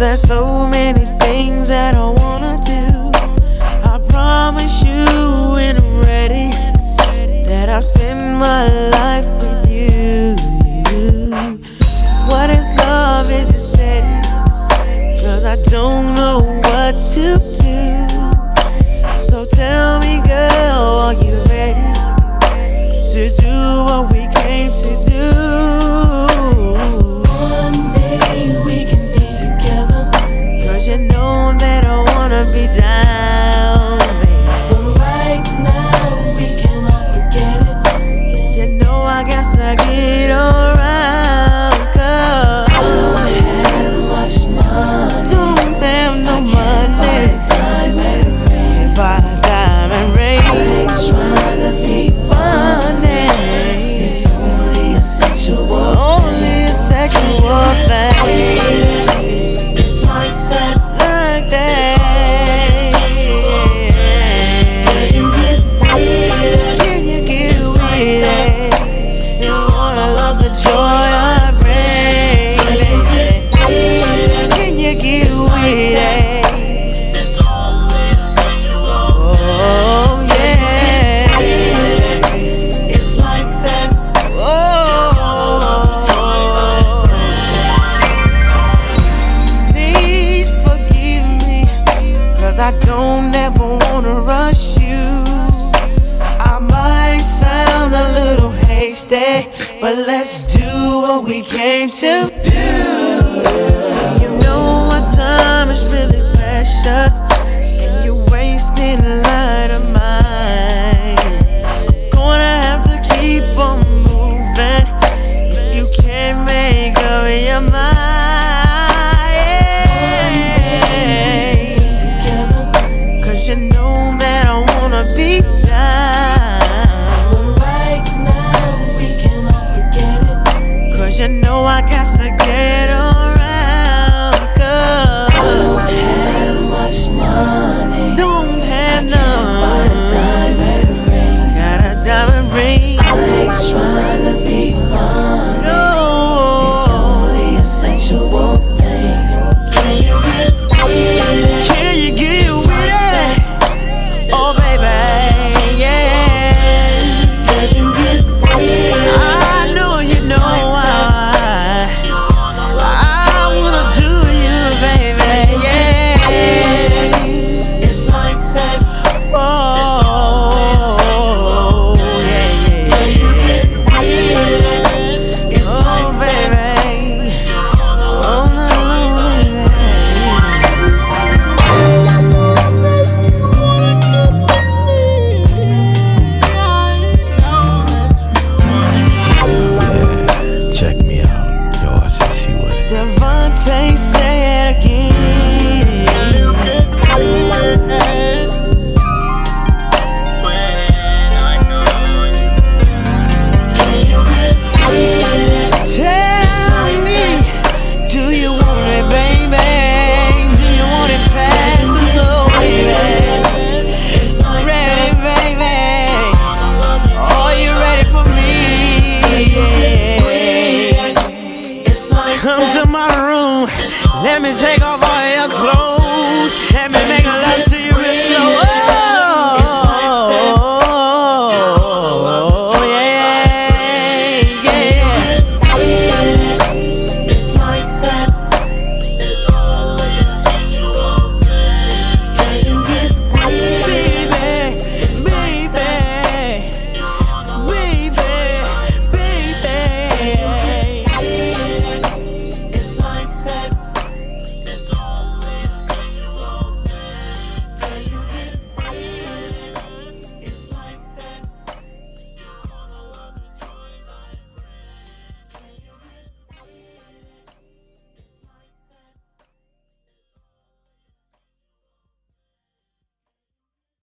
there's so many things that I wanna do. I promise you, when I'm ready, that I'll spend my life with you. What is love is instead? Cause I don't know what to don't ever wanna rush you. I might sound a little hasty, but let's do what we came to do. You know our time is really precious. Diamonds take off